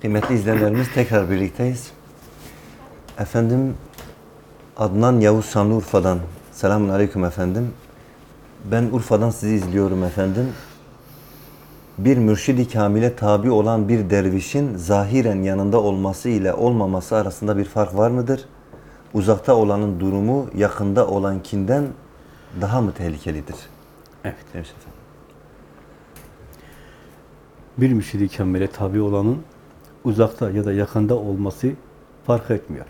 Kıymetli izleyenlerimiz tekrar birlikteyiz. Efendim Adnan Yavuz Şanlıurfa'dan. Selamun Aleyküm efendim. Ben Urfa'dan sizi izliyorum efendim. Bir mürşidi kamile tabi olan bir dervişin zahiren yanında olması ile olmaması arasında bir fark var mıdır? Uzakta olanın durumu yakında olankinden daha mı tehlikelidir? Evet. Demiş efendim. Bir müşid-i kamile tabi olanın uzakta ya da yakında olması fark etmiyor.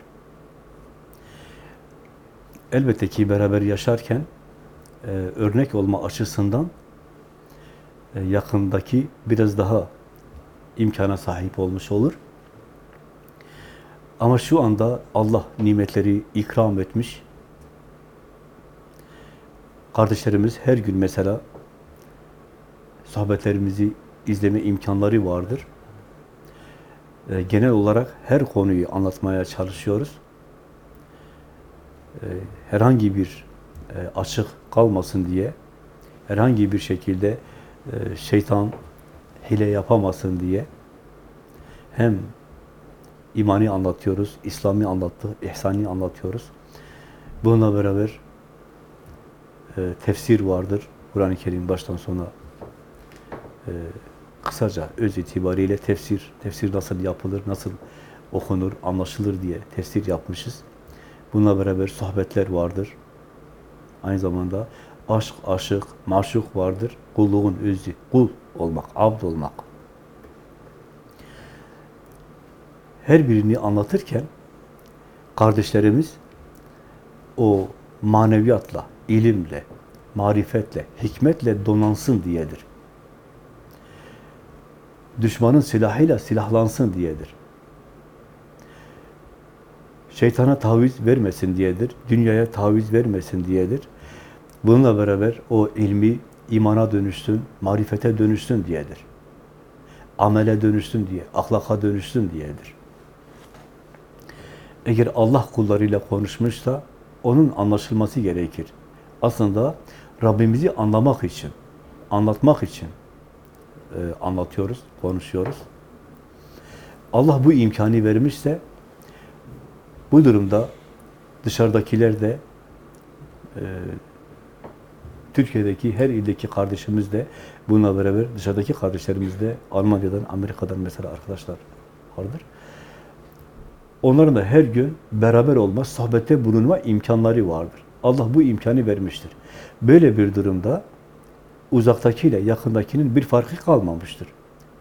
Elbette ki beraber yaşarken e, örnek olma açısından e, yakındaki biraz daha imkana sahip olmuş olur. Ama şu anda Allah nimetleri ikram etmiş. Kardeşlerimiz her gün mesela sohbetlerimizi izleme imkanları vardır. E, genel olarak her konuyu anlatmaya çalışıyoruz. E, herhangi bir e, açık kalmasın diye, herhangi bir şekilde şeytan hile yapamasın diye hem imani anlatıyoruz, İslami anlattı, ihsani anlatıyoruz. Bununla beraber tefsir vardır. Kur'an-ı Kerim baştan sona e, kısaca öz itibariyle tefsir, tefsir nasıl yapılır, nasıl okunur, anlaşılır diye tefsir yapmışız. Bununla beraber sohbetler vardır. Aynı zamanda aşk, aşık, maşuk vardır. Kulluğun özü, kul olmak, abd olmak. Her birini anlatırken kardeşlerimiz o maneviyatla, ilimle, marifetle, hikmetle donansın diyedir. Düşmanın silahıyla silahlansın diyedir. Şeytana taviz vermesin diyedir. Dünyaya taviz vermesin diyedir. Bununla beraber o ilmi imana dönüşsün, marifete dönüşsün diyedir. Amele dönüşsün diye, ahlaka dönüşsün diyedir. Eğer Allah kullarıyla konuşmuşsa onun anlaşılması gerekir. Aslında Rabbimizi anlamak için, anlatmak için e, anlatıyoruz, konuşuyoruz. Allah bu imkanı vermişse bu durumda dışarıdakiler de e, Türkiye'deki her ildeki kardeşimiz de bununla beraber dışarıdaki kardeşlerimiz de Almanya'dan, Amerika'dan mesela arkadaşlar vardır. Onların da her gün beraber olma, sohbette bulunma imkanları vardır. Allah bu imkanı vermiştir. Böyle bir durumda uzaktakiyle yakındakinin bir farkı kalmamıştır.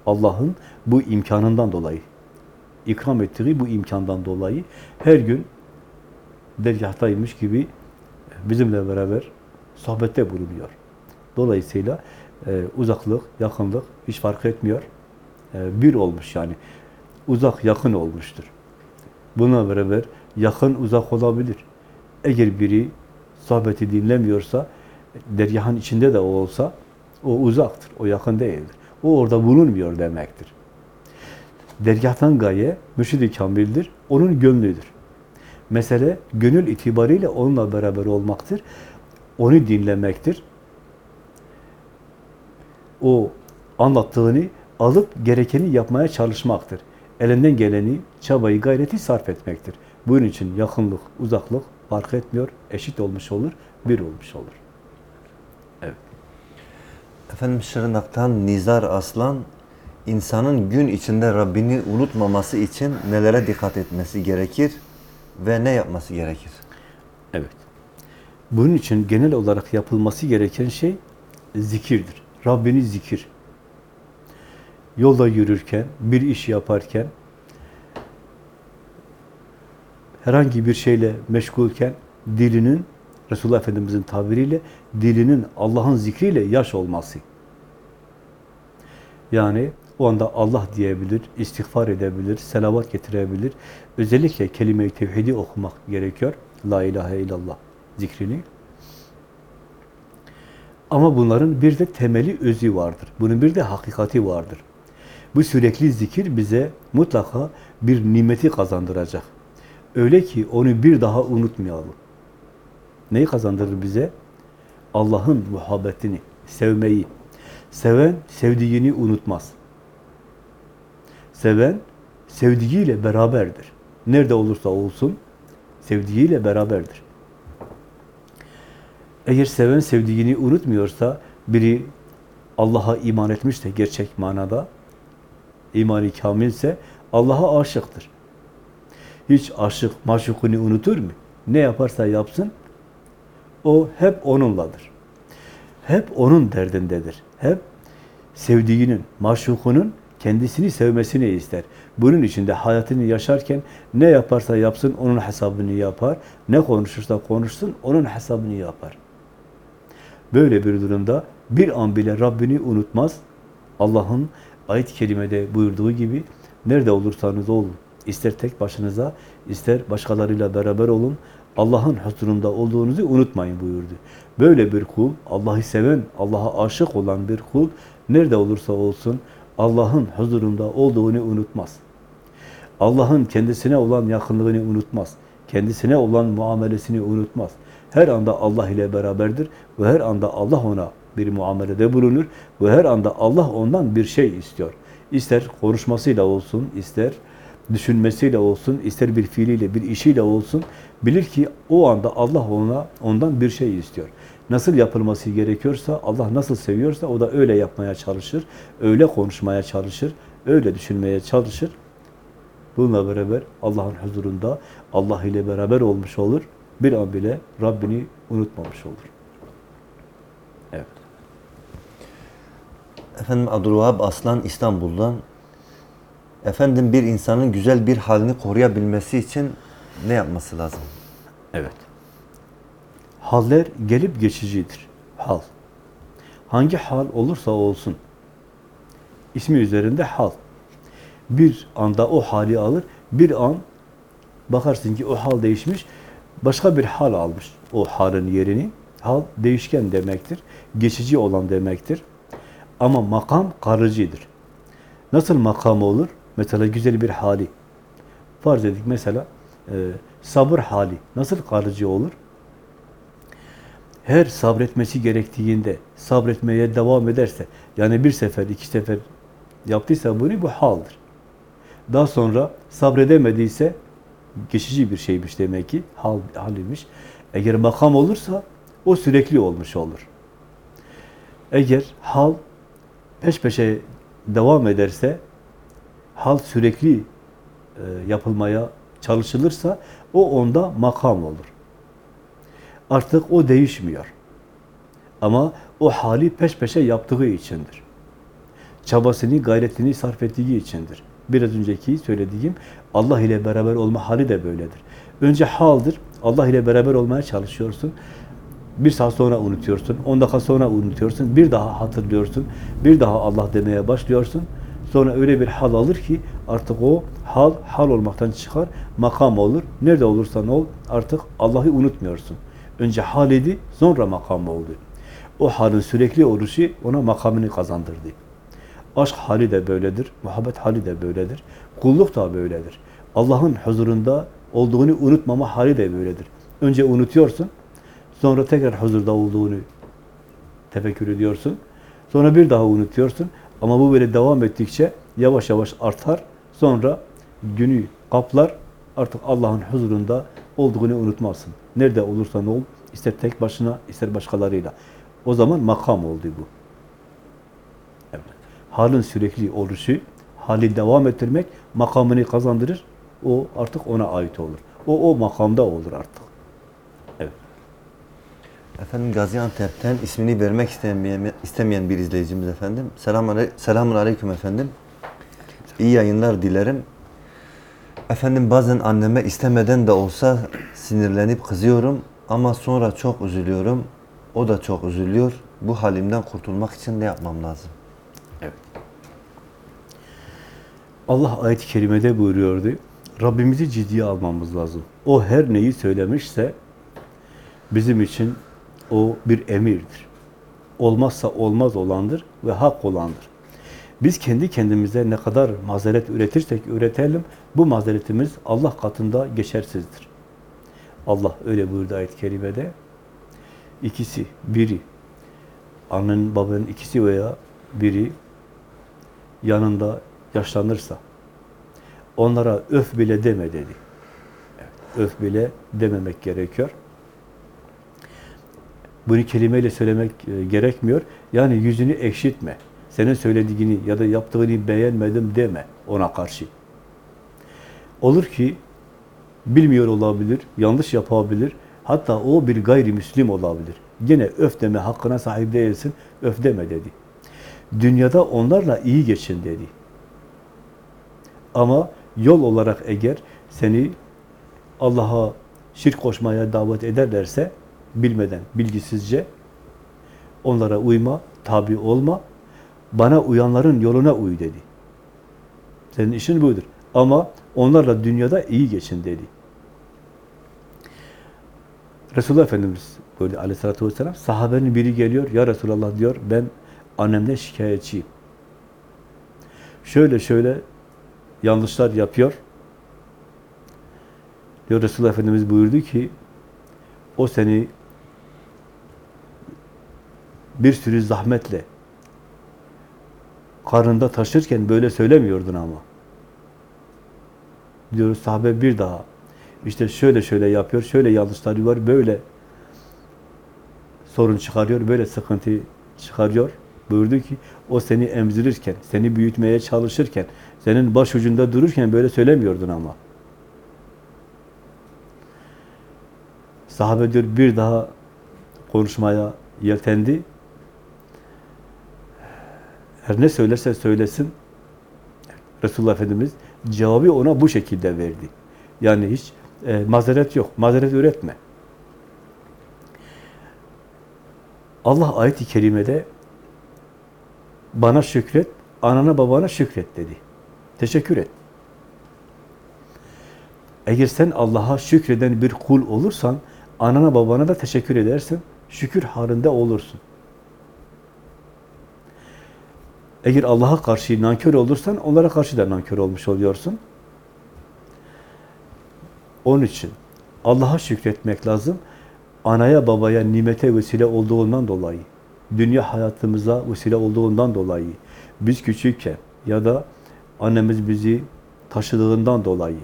Allah'ın bu imkanından dolayı, ikram ettiği bu imkandan dolayı her gün dergahtaymış gibi bizimle beraber sohbette bulunuyor. Dolayısıyla e, uzaklık, yakınlık hiç fark etmiyor. E, bir olmuş yani. Uzak, yakın olmuştur. Buna beraber yakın, uzak olabilir. Eğer biri sohbeti dinlemiyorsa, dergahın içinde de o olsa, o uzaktır, o yakın değildir. O orada bulunmuyor demektir. Dergahtan gaye, mürşid-i kamildir, onun gönlüdür. Mesele, gönül itibariyle onunla beraber olmaktır. Onu dinlemektir. O anlattığını alıp gerekeni yapmaya çalışmaktır. Elinden geleni, çabayı, gayreti sarf etmektir. Bunun için yakınlık, uzaklık fark etmiyor, eşit olmuş olur, bir olmuş olur. Efendim Şırnak'tan Nizar Aslan, insanın gün içinde Rabbini unutmaması için nelere dikkat etmesi gerekir ve ne yapması gerekir? Evet. Bunun için genel olarak yapılması gereken şey zikirdir. Rabbini zikir. Yolda yürürken, bir iş yaparken, herhangi bir şeyle meşgulken dilinin, Resulullah Efendimiz'in tabiriyle dilinin Allah'ın zikriyle yaş olması. Yani o anda Allah diyebilir, istiğfar edebilir, selavat getirebilir. Özellikle kelime-i tevhidi okumak gerekiyor. La ilahe illallah zikrini. Ama bunların bir de temeli özü vardır. Bunun bir de hakikati vardır. Bu sürekli zikir bize mutlaka bir nimeti kazandıracak. Öyle ki onu bir daha unutmayalım. Neyi kazandırır bize? Allah'ın muhabbetini, sevmeyi. Seven, sevdiğini unutmaz. Seven, sevdiğiyle beraberdir. Nerede olursa olsun sevdiğiyle beraberdir. Eğer seven sevdiğini unutmuyorsa, biri Allah'a iman etmişse gerçek manada, imani kamilse Allah'a aşıktır. Hiç aşık maşukunu unutur mu? Ne yaparsa yapsın, o hep onunladır. Hep onun derdindedir. Hep sevdiğinin, maşukunun kendisini sevmesini ister. Bunun için de hayatını yaşarken ne yaparsa yapsın onun hesabını yapar. Ne konuşursa konuşsun onun hesabını yapar. Böyle bir durumda bir an bile Rabbini unutmaz. Allah'ın ayet-i kerimede buyurduğu gibi nerede olursanız olun, ister tek başınıza, ister başkalarıyla beraber olun, Allah'ın huzurunda olduğunuzu unutmayın buyurdu. Böyle bir kul, Allah'ı seven, Allah'a aşık olan bir kul, nerede olursa olsun Allah'ın huzurunda olduğunu unutmaz. Allah'ın kendisine olan yakınlığını unutmaz. Kendisine olan muamelesini unutmaz. Her anda Allah ile beraberdir ve her anda Allah ona bir muamelede bulunur ve her anda Allah ondan bir şey istiyor. İster konuşmasıyla olsun, ister düşünmesiyle olsun, ister bir fiiliyle, bir işiyle olsun, bilir ki o anda Allah ona ondan bir şey istiyor. Nasıl yapılması gerekiyorsa, Allah nasıl seviyorsa o da öyle yapmaya çalışır, öyle konuşmaya çalışır, öyle düşünmeye çalışır. Bununla beraber Allah'ın huzurunda Allah ile beraber olmuş olur. Bir an bile Rabbini unutmamış olur. Evet. Efendim Abdülvahab Aslan İstanbul'dan. Efendim bir insanın güzel bir halini koruyabilmesi için ne yapması lazım? Evet. Haller gelip geçicidir. Hal. Hangi hal olursa olsun. ismi üzerinde hal. Bir anda o hali alır, bir an bakarsın ki o hal değişmiş, başka bir hal almış o halin yerini. Hal değişken demektir, geçici olan demektir. Ama makam kalıcıdır. Nasıl makam olur? Mesela güzel bir hali. Farz edik mesela e, sabır hali nasıl kalıcı olur? Her sabretmesi gerektiğinde sabretmeye devam ederse, yani bir sefer, iki sefer yaptıysa bunu bu haldır. Daha sonra sabredemediyse geçici bir şeymiş demek ki, hal, haliymiş. Eğer makam olursa o sürekli olmuş olur. Eğer hal peş peşe devam ederse, hal sürekli e, yapılmaya çalışılırsa o onda makam olur. Artık o değişmiyor. Ama o hali peş peşe yaptığı içindir. Çabasını, gayretini sarf ettiği içindir. Biraz önceki söylediğim Allah ile beraber olma hali de böyledir. Önce haldır. Allah ile beraber olmaya çalışıyorsun. Bir saat sonra unutuyorsun. On dakika sonra unutuyorsun. Bir daha hatırlıyorsun. Bir daha Allah demeye başlıyorsun. Sonra öyle bir hal alır ki artık o hal, hal olmaktan çıkar, makam olur. Nerede olursan ol artık Allah'ı unutmuyorsun. Önce hal idi, sonra makam oldu. O halin sürekli oluşu ona makamını kazandırdı. Aşk hali de böyledir, muhabbet hali de böyledir, kulluk da böyledir. Allah'ın huzurunda olduğunu unutmama hali de böyledir. Önce unutuyorsun, sonra tekrar huzurda olduğunu tefekkür ediyorsun, sonra bir daha unutuyorsun, ama bu böyle devam ettikçe yavaş yavaş artar. Sonra günü kaplar. Artık Allah'ın huzurunda olduğunu unutmazsın. Nerede olursan ol, ister tek başına, ister başkalarıyla. O zaman makam oldu bu. Evet. Halin sürekli oluşu, hali devam ettirmek makamını kazandırır. O artık ona ait olur. O o makamda olur artık. Efendim Gaziantep'ten ismini vermek istemeyen, istemeyen bir izleyicimiz efendim. Selamun aleyküm efendim. İyi yayınlar dilerim. Efendim bazen anneme istemeden de olsa sinirlenip kızıyorum ama sonra çok üzülüyorum. O da çok üzülüyor. Bu halimden kurtulmak için ne yapmam lazım? Evet. Allah ayet-i kerimede buyuruyordu. Rabbimizi ciddiye almamız lazım. O her neyi söylemişse bizim için o bir emirdir. Olmazsa olmaz olandır ve hak olandır. Biz kendi kendimize ne kadar mazeret üretirsek üretelim, bu mazeretimiz Allah katında geçersizdir. Allah öyle buyurdu ayet-i kerimede. İkisi, biri, annenin babanın ikisi veya biri yanında yaşlanırsa, Onlara öf bile deme dedi. Öf bile dememek gerekiyor. Bunu kelimeyle söylemek e, gerekmiyor. Yani yüzünü ekşitme. Senin söylediğini ya da yaptığını beğenmedim deme ona karşı. Olur ki bilmiyor olabilir, yanlış yapabilir. Hatta o bir gayrimüslim olabilir. Gene öf deme hakkına sahip değilsin, öf deme dedi. Dünyada onlarla iyi geçin dedi. Ama yol olarak eğer seni Allah'a şirk koşmaya davet ederlerse bilmeden, bilgisizce onlara uyma, tabi olma, bana uyanların yoluna uy dedi. Senin işin budur. Ama onlarla dünyada iyi geçin dedi. Resulullah Efendimiz böyle aleyhissalatü vesselam sahabenin biri geliyor. Ya Resulallah diyor ben annemden şikayetçiyim. Şöyle şöyle yanlışlar yapıyor. Diyor Resulullah Efendimiz buyurdu ki o seni bir sürü zahmetle karnında taşırken böyle söylemiyordun ama. Diyor sahabe bir daha işte şöyle şöyle yapıyor, şöyle yanlışları var, böyle sorun çıkarıyor, böyle sıkıntı çıkarıyor. Buyurdu ki o seni emzirirken, seni büyütmeye çalışırken, senin başucunda dururken böyle söylemiyordun ama. Sahabe diyor bir daha konuşmaya yeltendi. Her ne söylerse söylesin Resulullah Efendimiz cevabı ona bu şekilde verdi. Yani hiç e, mazeret yok. Mazeret üretme. Allah ayet-i kerimede bana şükret, anana babana şükret dedi. Teşekkür et. Eğer sen Allah'a şükreden bir kul olursan, anana babana da teşekkür edersin, şükür halinde olursun. Eğer Allah'a karşı nankör olursan, onlara karşı da nankör olmuş oluyorsun. Onun için Allah'a şükretmek lazım. Anaya babaya nimete vesile olduğundan dolayı, dünya hayatımıza vesile olduğundan dolayı, biz küçükken ya da annemiz bizi taşıdığından dolayı,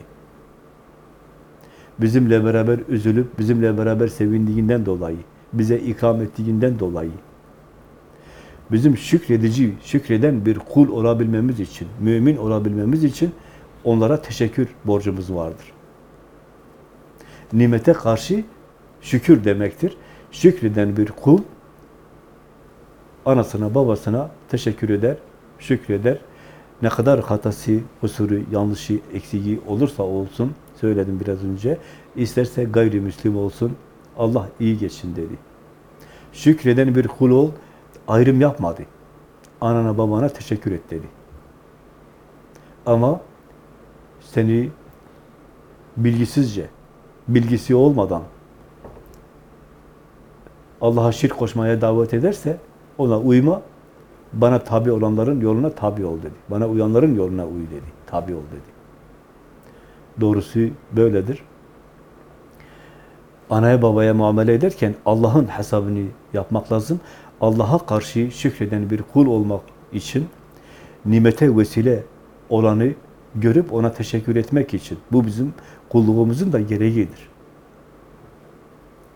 bizimle beraber üzülüp, bizimle beraber sevindiğinden dolayı, bize ikram ettiğinden dolayı, bizim şükredici, şükreden bir kul olabilmemiz için, mümin olabilmemiz için onlara teşekkür borcumuz vardır. Nimete karşı şükür demektir. Şükreden bir kul anasına, babasına teşekkür eder, şükreder. Ne kadar hatası, kusuru, yanlışı, eksiği olursa olsun, söyledim biraz önce, isterse gayrimüslim olsun, Allah iyi geçsin dedi. Şükreden bir kul ol, ayrım yapmadı. Anana babana teşekkür et dedi. Ama seni bilgisizce, bilgisi olmadan Allah'a şirk koşmaya davet ederse ona uyma, bana tabi olanların yoluna tabi ol dedi. Bana uyanların yoluna uy dedi. Tabi ol dedi. Doğrusu böyledir. Anaya babaya muamele ederken Allah'ın hesabını yapmak lazım. Allah'a karşı şükreden bir kul olmak için nimete vesile olanı görüp ona teşekkür etmek için. Bu bizim kulluğumuzun da gereğidir.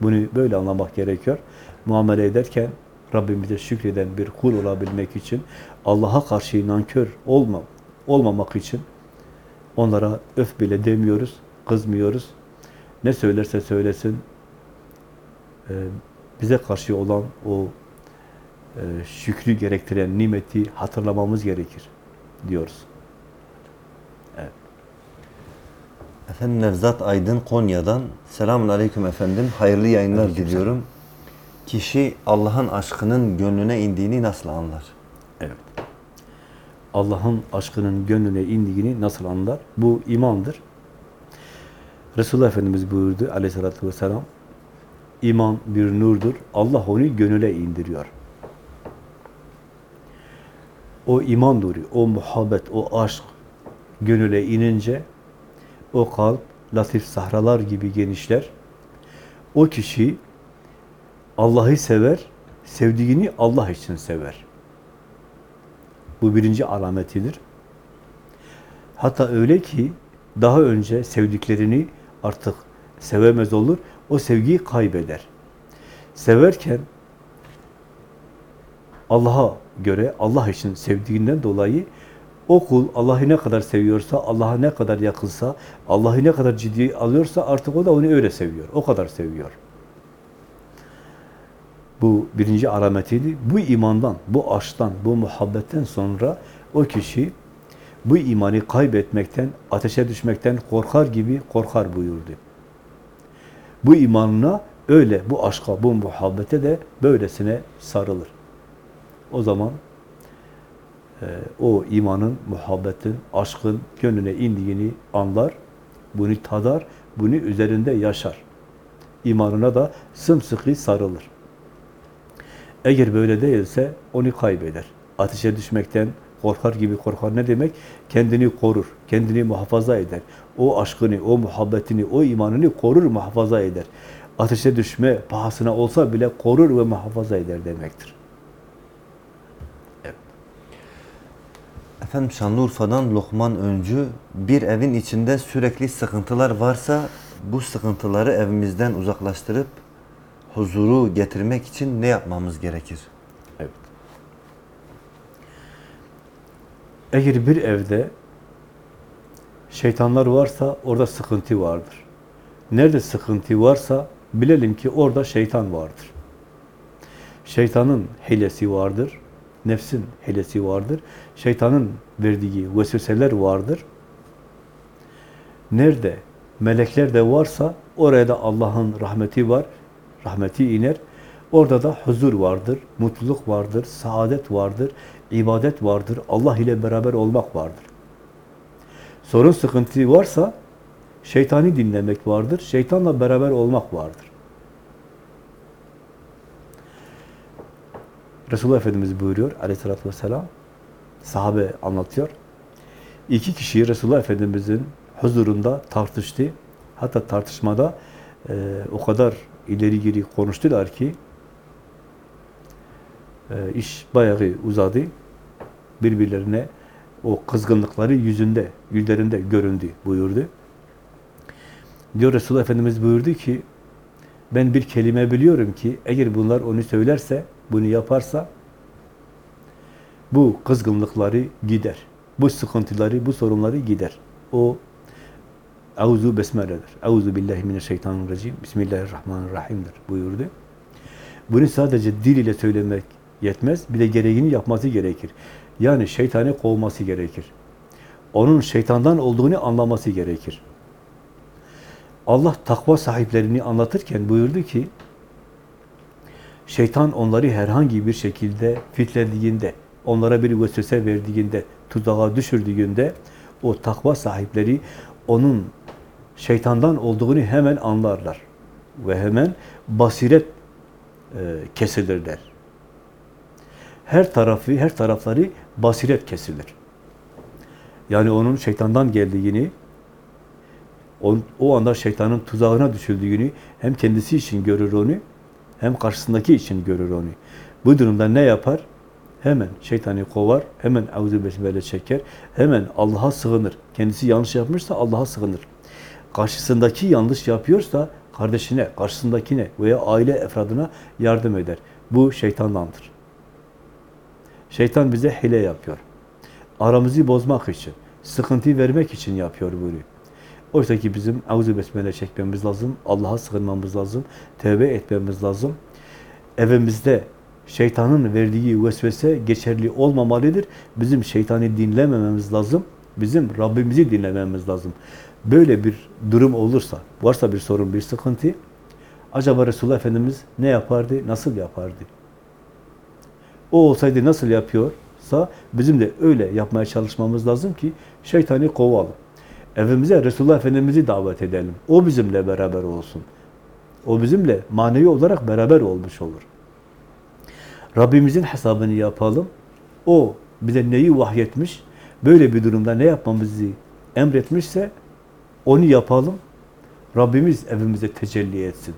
Bunu böyle anlamak gerekiyor. Muamele ederken Rabbimize şükreden bir kul olabilmek için, Allah'a karşı nankör olma, olmamak için onlara öf bile demiyoruz, kızmıyoruz. Ne söylerse söylesin, bize karşı olan o şükrü gerektiren nimeti hatırlamamız gerekir diyoruz. Evet. Efendim Nevzat Aydın Konya'dan. Selamun Aleyküm efendim. Hayırlı yayınlar Aleyküm diliyorum. Kişi Allah'ın aşkının gönlüne indiğini nasıl anlar? Evet. Allah'ın aşkının gönlüne indiğini nasıl anlar? Bu imandır. Resulullah Efendimiz buyurdu aleyhissalatü vesselam, iman bir nurdur. Allah onu gönüle indiriyor. O iman nuru, o muhabbet, o aşk gönüle inince o kalp latif sahralar gibi genişler. O kişi Allah'ı sever, sevdiğini Allah için sever. Bu birinci alametidir. Hatta öyle ki daha önce sevdiklerini artık sevemez olur. O sevgiyi kaybeder. Severken Allah'a göre, Allah için sevdiğinden dolayı o kul Allah'ı ne kadar seviyorsa, Allah'a ne kadar yakınsa, Allah'ı ne kadar ciddiye alıyorsa artık o da onu öyle seviyor. O kadar seviyor. Bu birinci alametiydi. Bu imandan, bu aşktan, bu muhabbetten sonra o kişi bu imanı kaybetmekten, ateşe düşmekten korkar gibi korkar buyurdu. Bu imanına öyle, bu aşka, bu muhabbete de böylesine sarılır. O zaman e, o imanın, muhabbetin, aşkın gönlüne indiğini anlar, bunu tadar, bunu üzerinde yaşar. İmanına da sımsıkı sarılır. Eğer böyle değilse onu kaybeder. Ateşe düşmekten korkar gibi korkar. Ne demek? Kendini korur, kendini muhafaza eder. O aşkını, o muhabbetini, o imanını korur, muhafaza eder. Ateşe düşme pahasına olsa bile korur ve muhafaza eder demektir. Efendim Şanlıurfa'dan Lokman Öncü, bir evin içinde sürekli sıkıntılar varsa bu sıkıntıları evimizden uzaklaştırıp huzuru getirmek için ne yapmamız gerekir? Evet. Eğer bir evde şeytanlar varsa orada sıkıntı vardır. Nerede sıkıntı varsa bilelim ki orada şeytan vardır. Şeytanın hilesi vardır. Nefsin hilesi vardır. Şeytanın verdiği vesveseler vardır. Nerede melekler de varsa oraya da Allah'ın rahmeti var. Rahmeti iner. Orada da huzur vardır, mutluluk vardır, saadet vardır, ibadet vardır, Allah ile beraber olmak vardır. Sorun sıkıntı varsa şeytani dinlemek vardır, şeytanla beraber olmak vardır. Resulullah Efendimiz buyuruyor aleyhissalatü vesselam, sahabe anlatıyor. İki kişi Resulullah Efendimiz'in huzurunda tartıştı. Hatta tartışmada e, o kadar ileri geri konuştular ki e, iş bayağı uzadı. Birbirlerine o kızgınlıkları yüzünde, yüzlerinde göründü buyurdu. Diyor Resulullah Efendimiz buyurdu ki ben bir kelime biliyorum ki eğer bunlar onu söylerse, bunu yaparsa bu kızgınlıkları gider. Bu sıkıntıları, bu sorunları gider. O Euzu besmeledir. Euzu billahi mineşşeytanirracim. Bismillahirrahmanirrahim'dir buyurdu. Bunu sadece dil ile söylemek yetmez. Bir de gereğini yapması gerekir. Yani şeytanı kovması gerekir. Onun şeytandan olduğunu anlaması gerekir. Allah takva sahiplerini anlatırken buyurdu ki şeytan onları herhangi bir şekilde fitlediğinde, onlara bir vesvese verdiğinde, tuzağa düşürdüğünde o takva sahipleri onun şeytandan olduğunu hemen anlarlar. Ve hemen basiret e, kesilirler. Her tarafı, her tarafları basiret kesilir. Yani onun şeytandan geldiğini, o, o anda şeytanın tuzağına düşüldüğünü hem kendisi için görür onu, hem karşısındaki için görür onu. Bu durumda ne yapar? Hemen şeytanı kovar, hemen evzu besmele çeker, hemen Allah'a sığınır. Kendisi yanlış yapmışsa Allah'a sığınır. Karşısındaki yanlış yapıyorsa kardeşine, karşısındakine veya aile efradına yardım eder. Bu şeytandandır. Şeytan bize hile yapıyor. Aramızı bozmak için, sıkıntı vermek için yapıyor bunu. Oysa ki bizim Euzu Besmele çekmemiz lazım, Allah'a sığınmamız lazım, tövbe etmemiz lazım. Evimizde şeytanın verdiği vesvese geçerli olmamalıdır. Bizim şeytanı dinlemememiz lazım. Bizim Rabbimizi dinlememiz lazım. Böyle bir durum olursa, varsa bir sorun, bir sıkıntı, acaba Resulullah Efendimiz ne yapardı, nasıl yapardı? O olsaydı nasıl yapıyorsa, bizim de öyle yapmaya çalışmamız lazım ki şeytanı kovalım. Evimize Resulullah Efendimiz'i davet edelim. O bizimle beraber olsun. O bizimle manevi olarak beraber olmuş olur. Rabbimizin hesabını yapalım. O bize neyi vahyetmiş, böyle bir durumda ne yapmamızı emretmişse onu yapalım. Rabbimiz evimize tecelli etsin.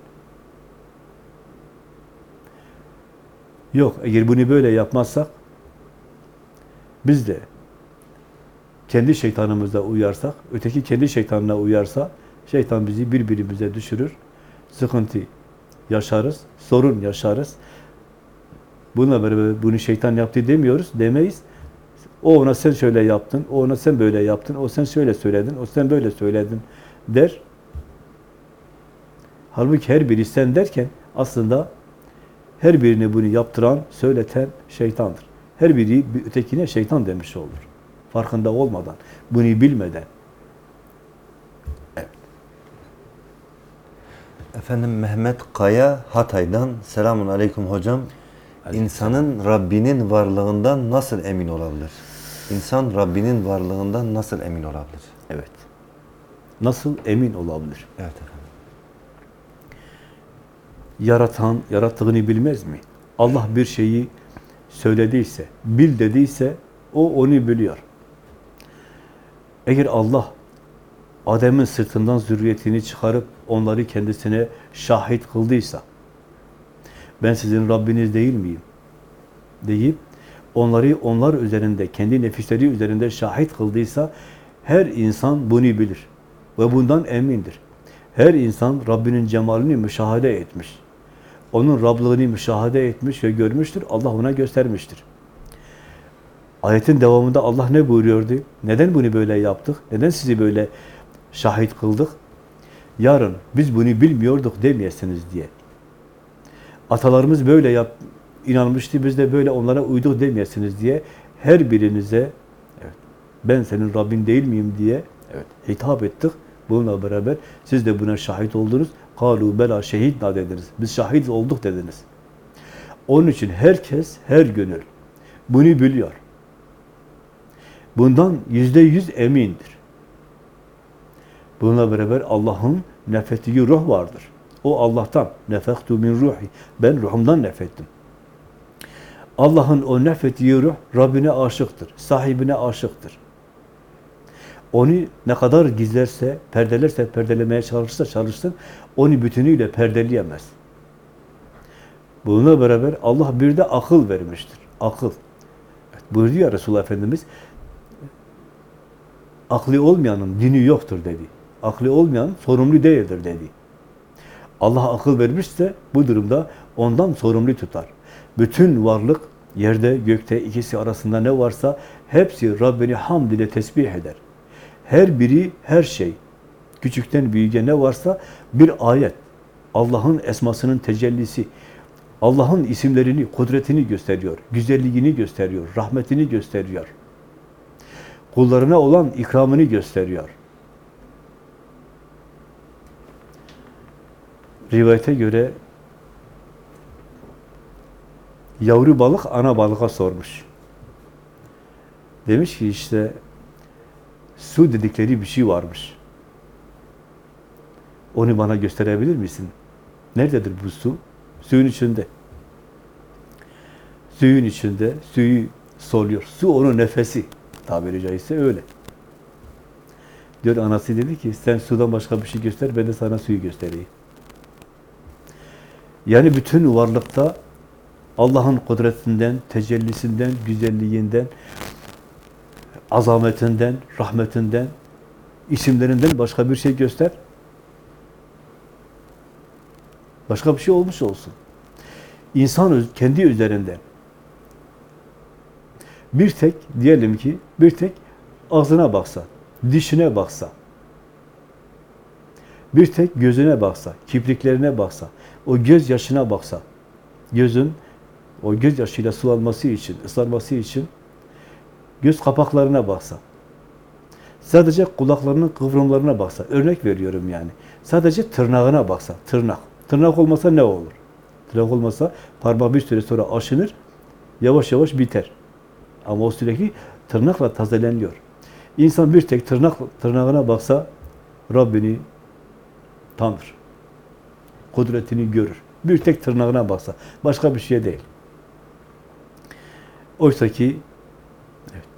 Yok, eğer bunu böyle yapmazsak biz de kendi şeytanımıza uyarsak, öteki kendi şeytanına uyarsa, şeytan bizi birbirimize düşürür. Sıkıntı yaşarız, sorun yaşarız. Bununla beraber bunu şeytan yaptı demiyoruz, demeyiz. O ona sen şöyle yaptın, o ona sen böyle yaptın, o sen şöyle söyledin, o sen böyle söyledin der. Halbuki her biri sen derken aslında her birini bunu yaptıran, söyleten şeytandır. Her biri bir ötekine şeytan demiş olur. Farkında olmadan, bunu bilmeden. Efendim Mehmet Kaya Hatay'dan selamun aleyküm hocam. İnsanın Rabbinin varlığından nasıl emin olabilir? İnsan Rabbinin varlığından nasıl emin olabilir? Evet. Nasıl emin olabilir? Evet efendim. Yaratan, yarattığını bilmez mi? Allah bir şeyi söylediyse, bil dediyse, o onu biliyor. Eğer Allah Adem'in sırtından zürriyetini çıkarıp onları kendisine şahit kıldıysa, ben sizin Rabbiniz değil miyim? deyip onları onlar üzerinde, kendi nefisleri üzerinde şahit kıldıysa her insan bunu bilir ve bundan emindir. Her insan Rabbinin cemalini müşahede etmiş. Onun Rablığını müşahede etmiş ve görmüştür. Allah ona göstermiştir. Ayetin devamında Allah ne buyuruyordu? Neden bunu böyle yaptık? Neden sizi böyle şahit kıldık? Yarın biz bunu bilmiyorduk demeyesiniz diye. Atalarımız böyle yap, inanmıştı, biz de böyle onlara uyduk demeyesiniz diye her birinize evet, ben senin Rabbin değil miyim diye evet, hitap ettik. Bununla beraber siz de buna şahit oldunuz. Kalu bela şehidna dediniz. Biz şahit olduk dediniz. Onun için herkes, her gönül bunu biliyor. Bundan yüzde yüz emindir. Bununla beraber Allah'ın nefettiği ruh vardır. O Allah'tan. Nefektu min ruhi. Ben ruhumdan nefettim. Allah'ın o nefettiği ruh Rabbine aşıktır. Sahibine aşıktır. Onu ne kadar gizlerse, perdelerse, perdelemeye çalışırsa çalışsın, onu bütünüyle perdeleyemez. Bununla beraber Allah bir de akıl vermiştir. Akıl. Evet, buyurdu ya Resulullah Efendimiz, aklı olmayanın dini yoktur dedi. Aklı olmayan sorumlu değildir dedi. Allah akıl vermişse bu durumda ondan sorumlu tutar. Bütün varlık yerde, gökte ikisi arasında ne varsa hepsi Rabbini hamd ile tesbih eder. Her biri, her şey, küçükten büyüğe ne varsa bir ayet. Allah'ın esmasının tecellisi, Allah'ın isimlerini, kudretini gösteriyor, güzelliğini gösteriyor, rahmetini gösteriyor. Kullarına olan ikramını gösteriyor. Rivayete göre yavru balık ana balığa sormuş. Demiş ki işte su dedikleri bir şey varmış. Onu bana gösterebilir misin? Nerededir bu su? Suyun içinde. Suyun içinde, suyu soluyor. Su onun nefesi. Tabiri caizse öyle. Diyor anası dedi ki sen sudan başka bir şey göster, ben de sana suyu göstereyim. Yani bütün varlıkta Allah'ın kudretinden, tecellisinden, güzelliğinden, azametinden, rahmetinden, isimlerinden başka bir şey göster. Başka bir şey olmuş olsun. İnsan kendi üzerinden bir tek diyelim ki bir tek ağzına baksa, dişine baksa, bir tek gözüne baksa, kipriklerine baksa, o göz yaşına baksa, gözün o göz yaşıyla sulanması için, ıslanması için göz kapaklarına baksa, sadece kulaklarının kıvrımlarına baksa, örnek veriyorum yani, sadece tırnağına baksa, tırnak. Tırnak olmasa ne olur? Tırnak olmasa parmağı bir süre sonra aşınır, yavaş yavaş biter. Ama o sürekli tırnakla tazeleniyor. İnsan bir tek tırnak tırnağına baksa Rabbini tanır. Kudretini görür. Bir tek tırnağına baksa. Başka bir şey değil. Oysa ki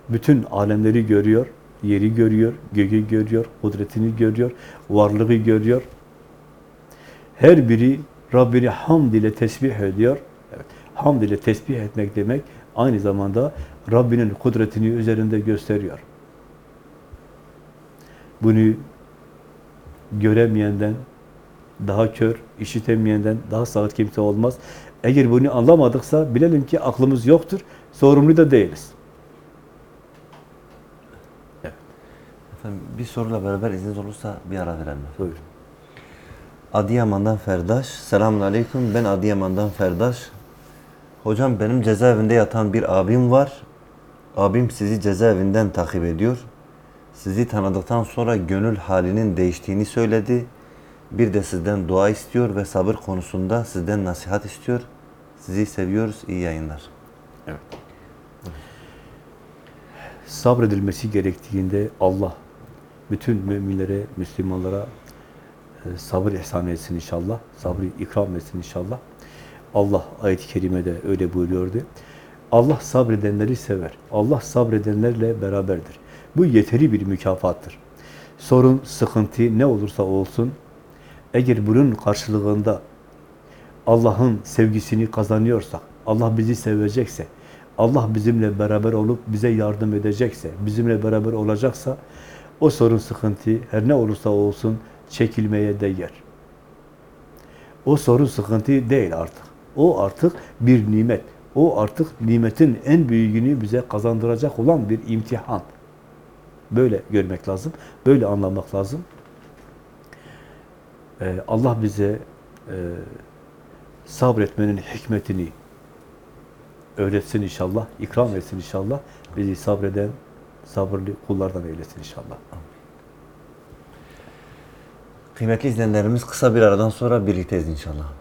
bütün alemleri görüyor, yeri görüyor, göğü görüyor, kudretini görüyor, varlığı görüyor. Her biri Rabbini hamd ile tesbih ediyor. Evet, hamd ile tesbih etmek demek aynı zamanda Rabbinin kudretini üzerinde gösteriyor. Bunu göremeyenden daha kör, işitemeyenden daha sağır kimse olmaz. Eğer bunu anlamadıksa bilelim ki aklımız yoktur, sorumlu da değiliz. Efendim bir soruyla beraber izniniz olursa bir ara verelim. Buyurun. Adıyaman'dan Ferdaş. Selamun Aleyküm. Ben Adıyaman'dan Ferdaş. Hocam benim cezaevinde yatan bir abim var. Abim sizi cezaevinden takip ediyor. Sizi tanıdıktan sonra gönül halinin değiştiğini söyledi. Bir de sizden dua istiyor ve sabır konusunda sizden nasihat istiyor. Sizi seviyoruz. İyi yayınlar. Sabredilmesi gerektiğinde Allah bütün müminlere, Müslümanlara e, sabır ihsan etsin inşallah. Sabrı ikram etsin inşallah. Allah ayet-i kerimede öyle buyuruyordu. Allah sabredenleri sever. Allah sabredenlerle beraberdir. Bu yeteri bir mükafattır. Sorun, sıkıntı ne olursa olsun, eğer bunun karşılığında Allah'ın sevgisini kazanıyorsak, Allah bizi sevecekse, Allah bizimle beraber olup bize yardım edecekse, bizimle beraber olacaksa, o sorun, sıkıntı her ne olursa olsun çekilmeye değer. O sorun, sıkıntı değil artık. O artık bir nimet. O artık nimetin en büyüğünü bize kazandıracak olan bir imtihan. Böyle görmek lazım, böyle anlamak lazım. Ee, Allah bize e, sabretmenin hikmetini öğretsin inşallah, ikram etsin inşallah. Bizi sabreden, sabırlı kullardan eylesin inşallah. Kıymetli izleyenlerimiz kısa bir aradan sonra birlikteyiz inşallah.